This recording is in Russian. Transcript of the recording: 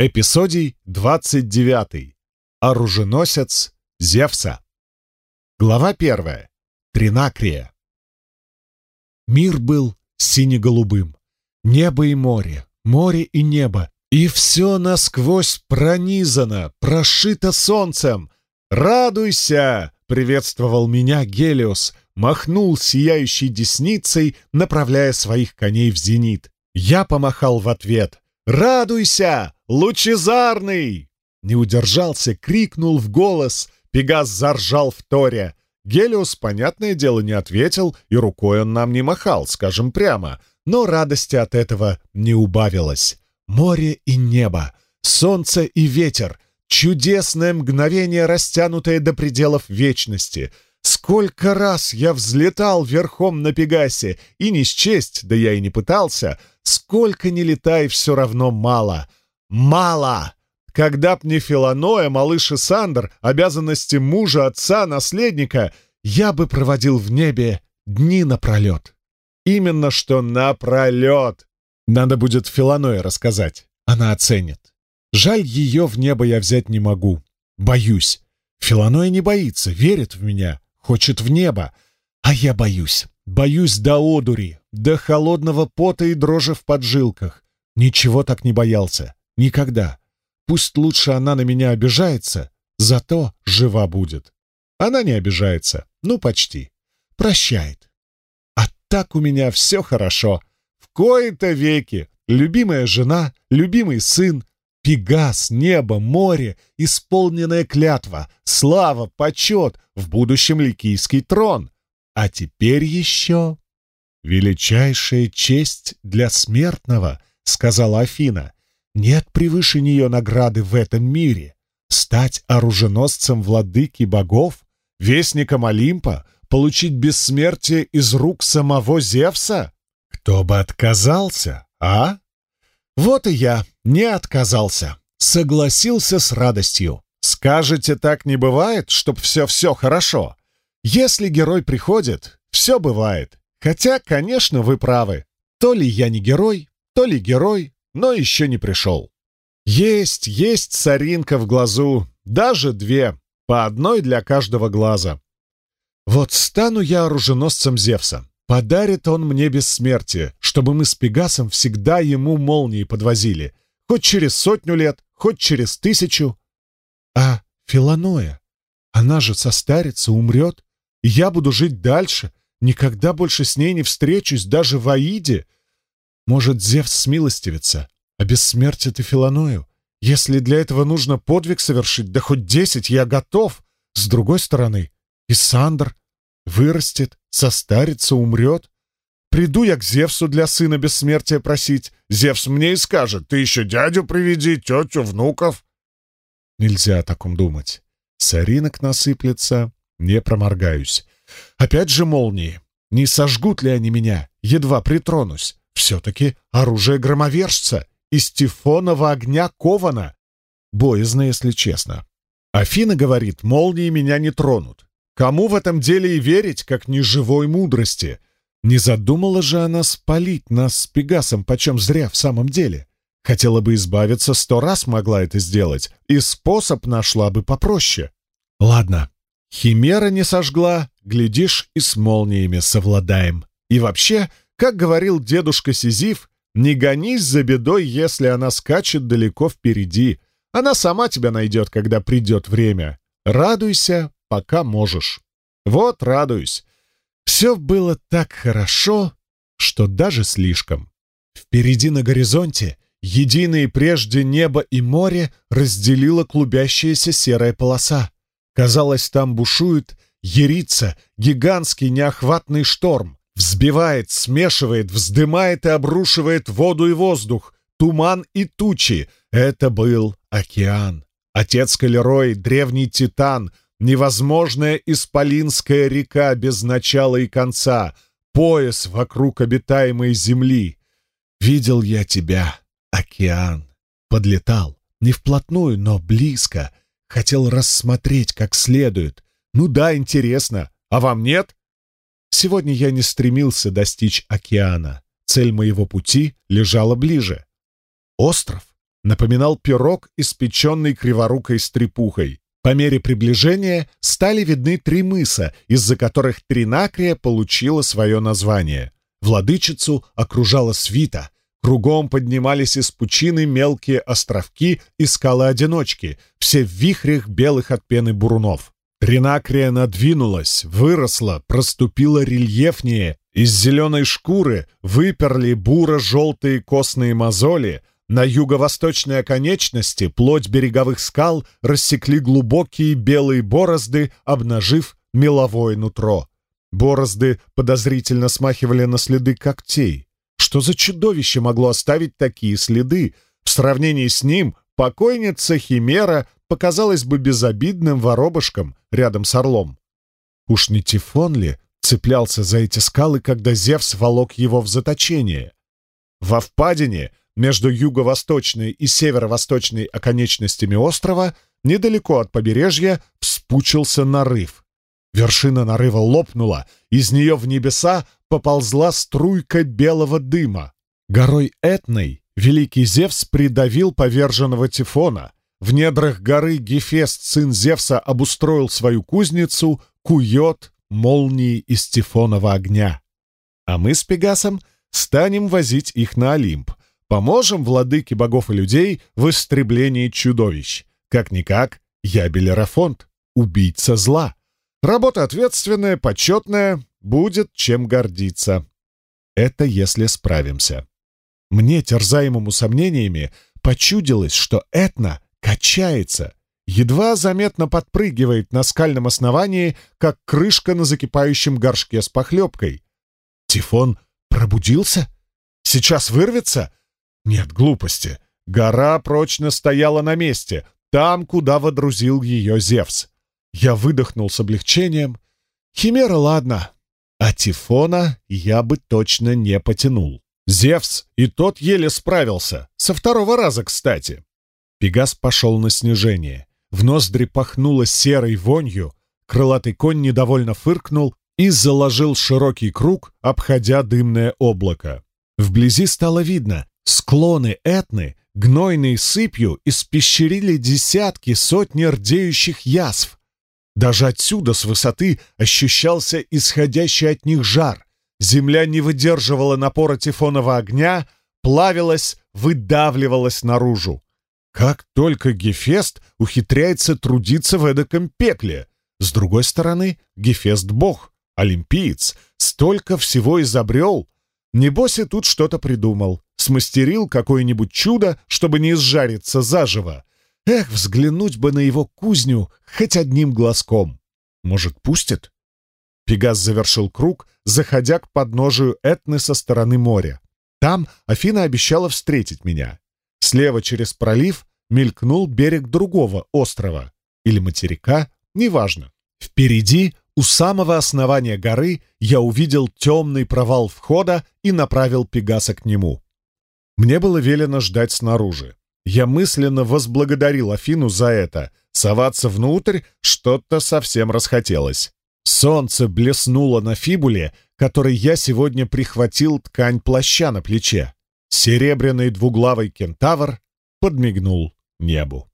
Эпизодий 29. Оруженосец Зевса. Глава 1. Тринакрия. Мир был сине-голубым. Небо и море, море и небо. И все насквозь пронизано, прошито солнцем. «Радуйся!» — приветствовал меня Гелиос, махнул сияющей десницей, направляя своих коней в зенит. Я помахал в ответ. «Радуйся!» «Лучезарный!» Не удержался, крикнул в голос. Пегас заржал в торе. Гелиус, понятное дело, не ответил, и рукой он нам не махал, скажем прямо. Но радости от этого не убавилось. Море и небо, солнце и ветер, чудесное мгновение, растянутое до пределов вечности. Сколько раз я взлетал верхом на Пегасе, и не счесть, да я и не пытался, сколько не летай, все равно мало — мало. Когда б не Филаноя, малыш и Сандер, обязанности мужа, отца, наследника, я бы проводил в небе дни напролет. Именно что напролет. Надо будет Филаное рассказать. Она оценит. Жаль, ее в небо я взять не могу. Боюсь. Филаноя не боится, верит в меня, хочет в небо. А я боюсь. Боюсь до одури, до холодного пота и дрожи в поджилках. Ничего так не боялся. Никогда. Пусть лучше она на меня обижается, зато жива будет. Она не обижается, ну почти. Прощает. А так у меня все хорошо. В кои-то веки. Любимая жена, любимый сын, Пегас, небо, море, исполненная клятва, слава, почет, в будущем ликийский трон. А теперь еще... «Величайшая честь для смертного», — сказала Афина. Нет превыше нее награды в этом мире. Стать оруженосцем владыки богов, вестником Олимпа, получить бессмертие из рук самого Зевса? Кто бы отказался, а? Вот и я не отказался. Согласился с радостью. Скажете, так не бывает, чтоб все-все хорошо? Если герой приходит, все бывает. Хотя, конечно, вы правы. То ли я не герой, то ли герой, но еще не пришел. Есть, есть соринка в глазу, даже две, по одной для каждого глаза. Вот стану я оруженосцем Зевса. Подарит он мне бессмертие, чтобы мы с Пегасом всегда ему молнии подвозили. Хоть через сотню лет, хоть через тысячу. А Филаноя, она же состарится, умрет, и я буду жить дальше, никогда больше с ней не встречусь, даже в Аиде — может, Зевс смилостивится, а бессмертит и Филаною? Если для этого нужно подвиг совершить, да хоть десять, я готов. С другой стороны, и Сандр вырастет, состарится, умрет. Приду я к Зевсу для сына бессмертия просить. Зевс мне и скажет, ты еще дядю приведи, тетю, внуков. Нельзя о таком думать. Соринок насыплется, не проморгаюсь. Опять же молнии. Не сожгут ли они меня, едва притронусь? Все-таки оружие громовержца из тифонова огня кована. Боязно, если честно. Афина говорит, молнии меня не тронут. Кому в этом деле и верить, как не живой мудрости? Не задумала же она спалить нас с Пегасом почем зря в самом деле. Хотела бы избавиться, сто раз могла это сделать, и способ нашла бы попроще. Ладно, химера не сожгла, глядишь, и с молниями совладаем. И вообще, как говорил дедушка Сизиф, не гонись за бедой, если она скачет далеко впереди. Она сама тебя найдет, когда придет время. Радуйся, пока можешь. Вот радуюсь. Все было так хорошо, что даже слишком. Впереди на горизонте единые прежде небо и море разделила клубящаяся серая полоса. Казалось, там бушует, ерится гигантский неохватный шторм. Взбивает, смешивает, вздымает и обрушивает воду и воздух, туман и тучи. Это был океан. Отец Калерой, древний титан, невозможная исполинская река без начала и конца, пояс вокруг обитаемой земли. Видел я тебя, океан. Подлетал, не вплотную, но близко. Хотел рассмотреть как следует. Ну да, интересно. А вам нет? Сегодня я не стремился достичь океана. Цель моего пути лежала ближе. Остров, напоминал пирог, испеченный криворукой стрепухой. По мере приближения стали видны три мыса, из-за которых Тринакрия получила свое название. Владычицу окружала свита. Кругом поднимались из пучины мелкие островки и скалы-одиночки, все в вихрях белых от пены бурунов. Тринакрия надвинулась, выросла, проступила рельефнее, из зеленой шкуры выперли буро-желтые костные мозоли, на юго-восточной оконечности плоть береговых скал рассекли глубокие белые борозды, обнажив меловое нутро. Борозды подозрительно смахивали на следы когтей. Что за чудовище могло оставить такие следы? В сравнении с ним покойница Химера показалась бы безобидным воробушком рядом с орлом. Уж не Тифон ли цеплялся за эти скалы, когда Зевс волок его в заточение? Во впадине между юго-восточной и северо-восточной оконечностями острова, недалеко от побережья, вспучился нарыв. Вершина нарыва лопнула, из нее в небеса поползла струйка белого дыма. Горой Этной великий Зевс придавил поверженного Тифона. В недрах горы Гефест, сын Зевса, обустроил свою кузницу, кует молнии из Тифонова огня. А мы с Пегасом станем возить их на Олимп, Поможем владыке богов и людей в истреблении чудовищ. Как-никак, я Белерафонт, убийца зла. Работа ответственная, почетная, будет чем гордиться. Это если справимся. Мне, терзаемому сомнениями, почудилось, что Этна качается, едва заметно подпрыгивает на скальном основании, как крышка на закипающем горшке с похлебкой. Тифон пробудился? Сейчас вырвется? Нет, глупости. Гора прочно стояла на месте, там, куда водрузил ее Зевс. Я выдохнул с облегчением. Химера, ладно. А Тифона я бы точно не потянул. Зевс и тот еле справился. Со второго раза, кстати. Пегас пошел на снижение. В ноздри пахнуло серой вонью. Крылатый конь недовольно фыркнул и заложил широкий круг, обходя дымное облако. Вблизи стало видно, Склоны Этны гнойной сыпью испещерили десятки, сотни рдеющих язв. Даже отсюда, с высоты, ощущался исходящий от них жар. Земля не выдерживала напора тифонного огня, плавилась, выдавливалась наружу. Как только Гефест ухитряется трудиться в эдаком пекле. С другой стороны, Гефест — бог, олимпиец, столько всего изобрел. Небось и тут что-то придумал смастерил какое-нибудь чудо, чтобы не изжариться заживо. Эх, взглянуть бы на его кузню хоть одним глазком. Может, пустит? Пегас завершил круг, заходя к подножию Этны со стороны моря. Там Афина обещала встретить меня. Слева через пролив мелькнул берег другого острова. Или материка, неважно. Впереди, у самого основания горы, я увидел темный провал входа и направил Пегаса к нему. Мне было велено ждать снаружи. Я мысленно возблагодарил Афину за это. Соваться внутрь что-то совсем расхотелось. Солнце блеснуло на фибуле, которой я сегодня прихватил ткань плаща на плече. Серебряный двуглавый кентавр подмигнул небу.